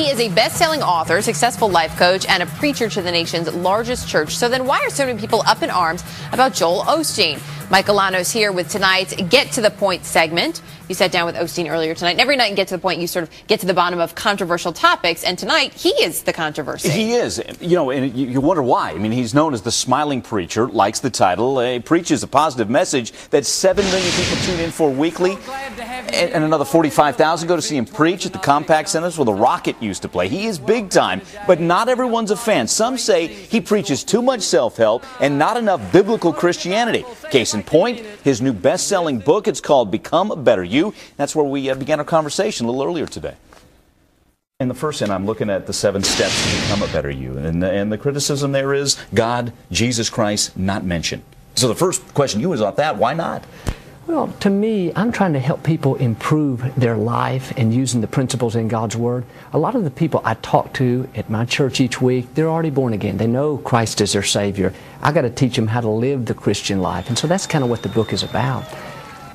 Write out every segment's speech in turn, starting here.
He is a best selling author, successful life coach, and a preacher to the nation's largest church. So then, why are so many people up in arms about Joel Osteen? Mike Galanos here with tonight's Get to the Point segment. You sat down with Osteen earlier tonight. And every night you Get to the Point, you sort of get to the bottom of controversial topics. And tonight, he is the controversy. He is. You know, and you wonder why. I mean, he's known as the smiling preacher, likes the title, he preaches a positive message that 7 million people tune in for weekly. And, and another 45,000 go to see him preach at the Compaq Centers where the Rocket used to play. He is big time, but not everyone's a fan. Some say he preaches too much self help and not enough biblical Christianity. Case in point, his new best selling book. It's called Become a Better You you. That's where we uh, began our conversation a little earlier today. In the first end, I'm looking at the seven steps to become a better you. And, and the criticism there is God, Jesus Christ, not mentioned. So the first question you was off that, why not? Well, to me, I'm trying to help people improve their life and using the principles in God's Word. A lot of the people I talk to at my church each week, they're already born again. They know Christ is their Savior. I got to teach them how to live the Christian life. And so that's kind of what the book is about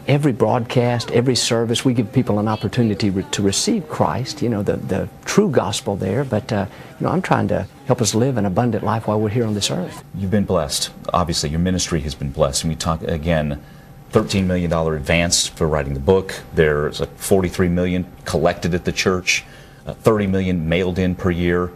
every broadcast, every service, we give people an opportunity re- to receive Christ, you know, the, the true gospel there. But, uh, you know, I'm trying to help us live an abundant life while we're here on this earth. You've been blessed. Obviously, your ministry has been blessed. And we talk again, $13 million advance for writing the book. There's like 43 million collected at the church, uh, 30 million mailed in per year.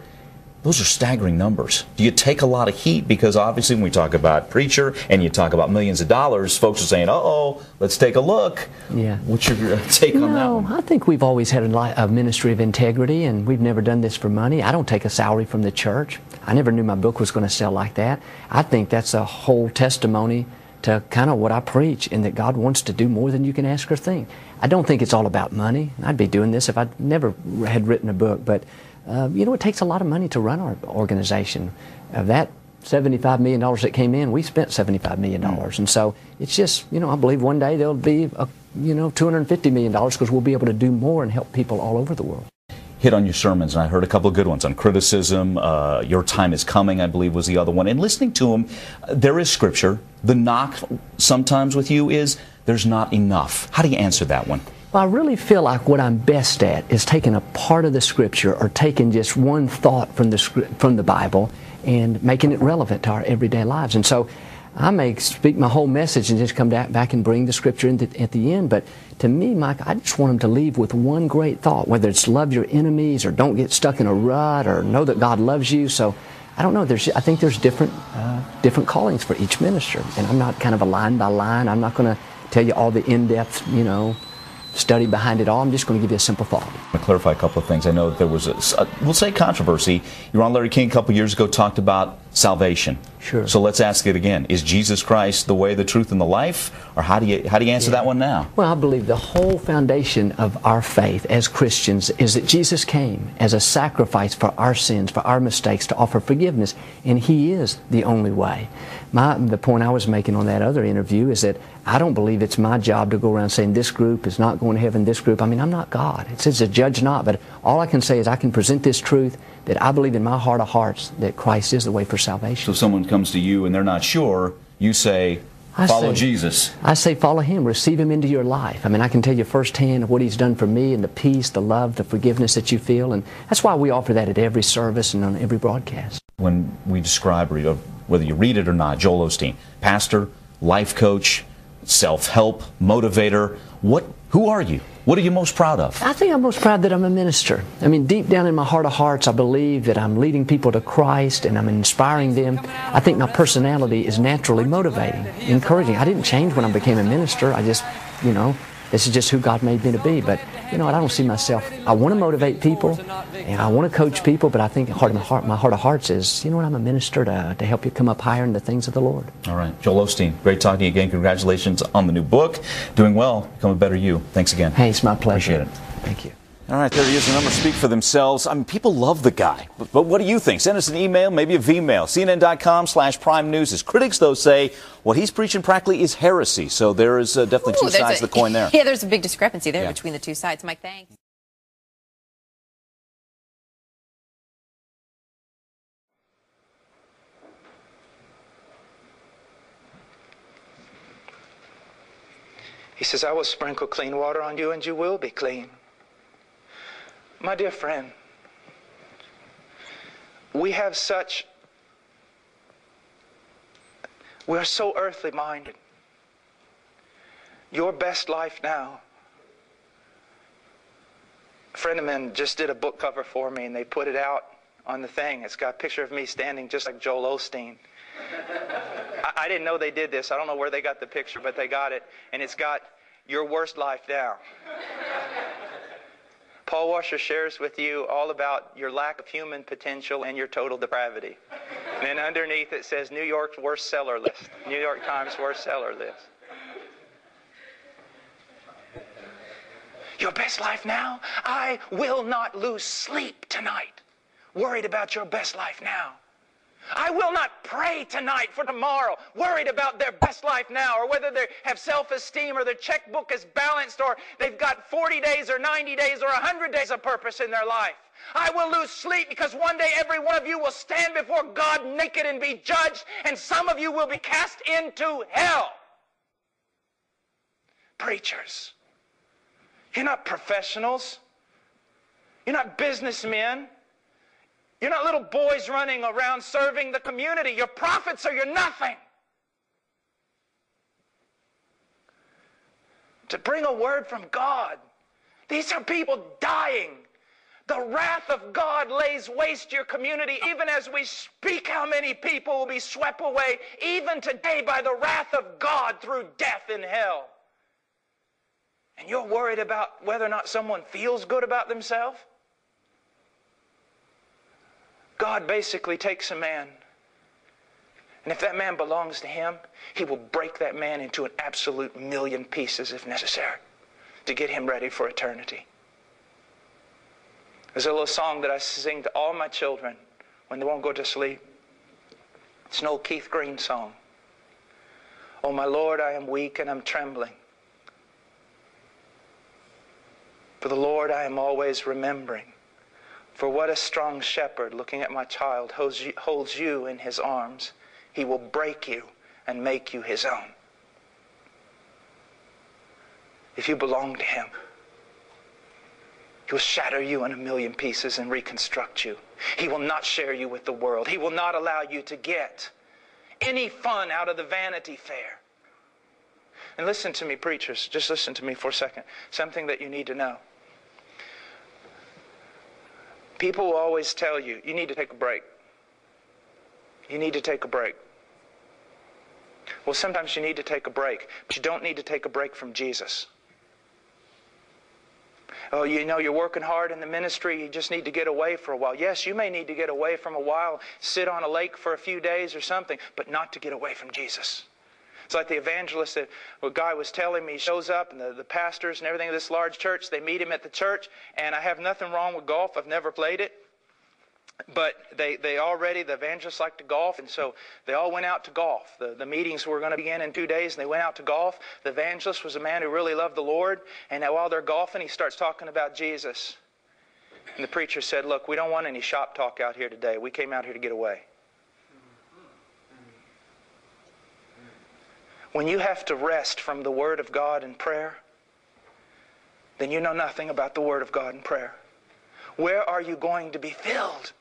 Those are staggering numbers. Do you take a lot of heat? Because obviously, when we talk about preacher and you talk about millions of dollars, folks are saying, "Uh oh, let's take a look." Yeah. What's your take no, on that? One? I think we've always had a, a ministry of integrity, and we've never done this for money. I don't take a salary from the church. I never knew my book was going to sell like that. I think that's a whole testimony to kind of what I preach, and that God wants to do more than you can ask or think. I don't think it's all about money. I'd be doing this if I'd never had written a book, but uh, you know, it takes a lot of money to run our organization. Of that $75 million that came in, we spent $75 million. Mm. And so it's just, you know, I believe one day there'll be, a, you know, $250 million because we'll be able to do more and help people all over the world. Hit on your sermons, and I heard a couple of good ones on criticism. Uh, your time is coming, I believe, was the other one. And listening to them, there is scripture. The knock sometimes with you is there's not enough. How do you answer that one? Well, I really feel like what I'm best at is taking a part of the scripture or taking just one thought from the from the Bible and making it relevant to our everyday lives. And so I may speak my whole message and just come back and bring the scripture the, at the end. But to me, Mike, I just want them to leave with one great thought, whether it's love your enemies or don't get stuck in a rut or know that God loves you. So I don't know. There's, I think there's different, uh, different callings for each minister. And I'm not kind of a line by line. I'm not going to tell you all the in-depth, you know, study behind it all. I'm just going to give you a simple thought. I'm going To clarify a couple of things. I know there was a, a we'll say controversy. You were on Larry King a couple years ago, talked about salvation. Sure. So let's ask it again. Is Jesus Christ the way, the truth, and the life? Or how do you how do you answer yeah. that one now? Well, I believe the whole foundation of our faith as Christians is that Jesus came as a sacrifice for our sins, for our mistakes, to offer forgiveness, and He is the only way. My, the point I was making on that other interview is that I don't believe it's my job to go around saying this group is not going to heaven, this group. I mean, I'm not God. It says to judge not, but all I can say is I can present this truth that I believe in my heart of hearts that Christ is the way for salvation. So someone comes to you and they're not sure, you say, follow say, Jesus. I say follow him, receive him into your life. I mean, I can tell you firsthand what he's done for me and the peace, the love, the forgiveness that you feel. And that's why we offer that at every service and on every broadcast. When we describe, whether you read it or not, Joel Osteen, pastor, life coach, self-help, motivator, what, who are you? What are you most proud of? I think I'm most proud that I'm a minister. I mean, deep down in my heart of hearts, I believe that I'm leading people to Christ and I'm inspiring them. I think my personality is naturally motivating, encouraging. I didn't change when I became a minister. I just, you know, this is just who God made me to be. But you know what? I don't see myself. I want to motivate people, and I want to coach people. But I think heart of my heart, my heart of hearts is, you know what? I'm a minister to, to help you come up higher in the things of the Lord. All right, Joel Osteen, great talking to you again. Congratulations on the new book. Doing well, become a better you. Thanks again. Hey, it's my pleasure. Appreciate it. Thank you. All right, there he is. The numbers speak for themselves. I mean, people love the guy. But, but what do you think? Send us an email, maybe a V-mail. CNN.com slash prime news. His critics, though, say what he's preaching practically is heresy. So there is uh, definitely Ooh, two sides a, of the coin there. Yeah, there's a big discrepancy there yeah. between the two sides. Mike, thanks. He says, I will sprinkle clean water on you and you will be clean. My dear friend, we have such, we are so earthly minded. Your best life now. A friend of mine just did a book cover for me and they put it out on the thing. It's got a picture of me standing just like Joel Osteen. I, I didn't know they did this. I don't know where they got the picture, but they got it. And it's got your worst life now. Paul Washer shares with you all about your lack of human potential and your total depravity. And then underneath it says New York's worst seller list. New York Times worst seller list. Your best life now? I will not lose sleep tonight worried about your best life now. I will not pray tonight for tomorrow, worried about their best life now, or whether they have self esteem, or their checkbook is balanced, or they've got 40 days, or 90 days, or 100 days of purpose in their life. I will lose sleep because one day every one of you will stand before God naked and be judged, and some of you will be cast into hell. Preachers, you're not professionals, you're not businessmen. You're not little boys running around serving the community. You're prophets or you're nothing. To bring a word from God. These are people dying. The wrath of God lays waste your community. Even as we speak, how many people will be swept away, even today, by the wrath of God through death in hell. And you're worried about whether or not someone feels good about themselves? God basically takes a man, and if that man belongs to him, he will break that man into an absolute million pieces if necessary to get him ready for eternity. There's a little song that I sing to all my children when they won't go to sleep. It's an old Keith Green song. Oh, my Lord, I am weak and I'm trembling. For the Lord, I am always remembering. For what a strong shepherd, looking at my child, holds you in his arms. He will break you and make you his own. If you belong to him, he will shatter you in a million pieces and reconstruct you. He will not share you with the world. He will not allow you to get any fun out of the vanity fair. And listen to me, preachers. Just listen to me for a second. Something that you need to know. People will always tell you, you need to take a break. You need to take a break. Well, sometimes you need to take a break, but you don't need to take a break from Jesus. Oh, you know, you're working hard in the ministry, you just need to get away for a while. Yes, you may need to get away from a while, sit on a lake for a few days or something, but not to get away from Jesus. It's like the evangelist that a guy was telling me He shows up, and the, the pastors and everything of this large church, they meet him at the church, and I have nothing wrong with golf. I've never played it. But they, they already, the evangelists like to golf, and so they all went out to golf. The, the meetings were going to begin in two days, and they went out to golf. The evangelist was a man who really loved the Lord, and while they're golfing, he starts talking about Jesus. And the preacher said, Look, we don't want any shop talk out here today. We came out here to get away. When you have to rest from the Word of God in prayer, then you know nothing about the Word of God in prayer. Where are you going to be filled?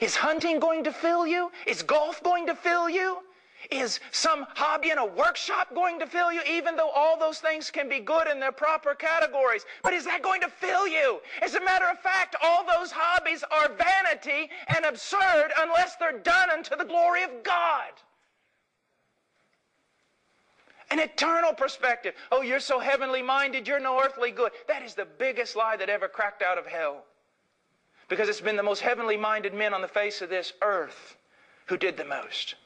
Is hunting going to fill you? Is golf going to fill you? Is some hobby in a workshop going to fill you, even though all those things can be good in their proper categories? But is that going to fill you? As a matter of fact, all those hobbies are vanity and absurd unless they're done unto the glory of God. An eternal perspective. Oh, you're so heavenly minded, you're no earthly good. That is the biggest lie that ever cracked out of hell. Because it's been the most heavenly minded men on the face of this earth who did the most.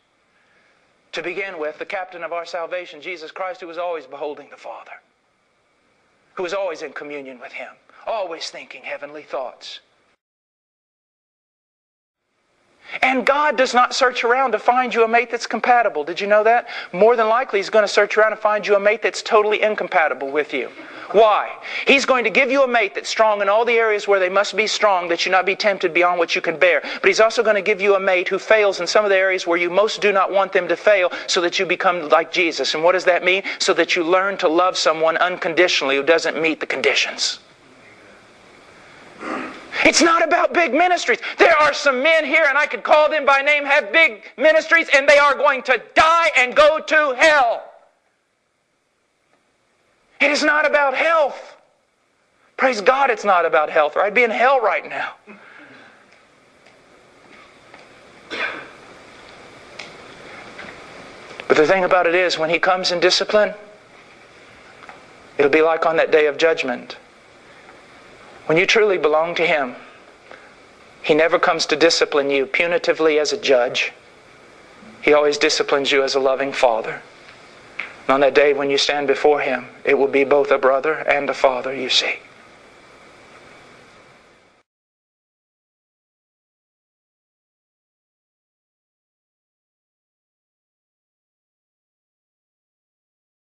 To begin with, the captain of our salvation, Jesus Christ, who was always beholding the Father, who was always in communion with Him, always thinking heavenly thoughts. And God does not search around to find you a mate that's compatible. Did you know that? More than likely, He's going to search around and find you a mate that's totally incompatible with you. Why? He's going to give you a mate that's strong in all the areas where they must be strong, that you not be tempted beyond what you can bear. But He's also going to give you a mate who fails in some of the areas where you most do not want them to fail, so that you become like Jesus. And what does that mean? So that you learn to love someone unconditionally who doesn't meet the conditions. It's not about big ministries. There are some men here, and I could call them by name, have big ministries, and they are going to die and go to hell. It is not about health. Praise God, it's not about health, or I'd be in hell right now. But the thing about it is, when He comes in discipline, it'll be like on that day of judgment. When you truly belong to Him, He never comes to discipline you punitively as a judge. He always disciplines you as a loving Father. And on that day when you stand before Him, it will be both a brother and a father, you see.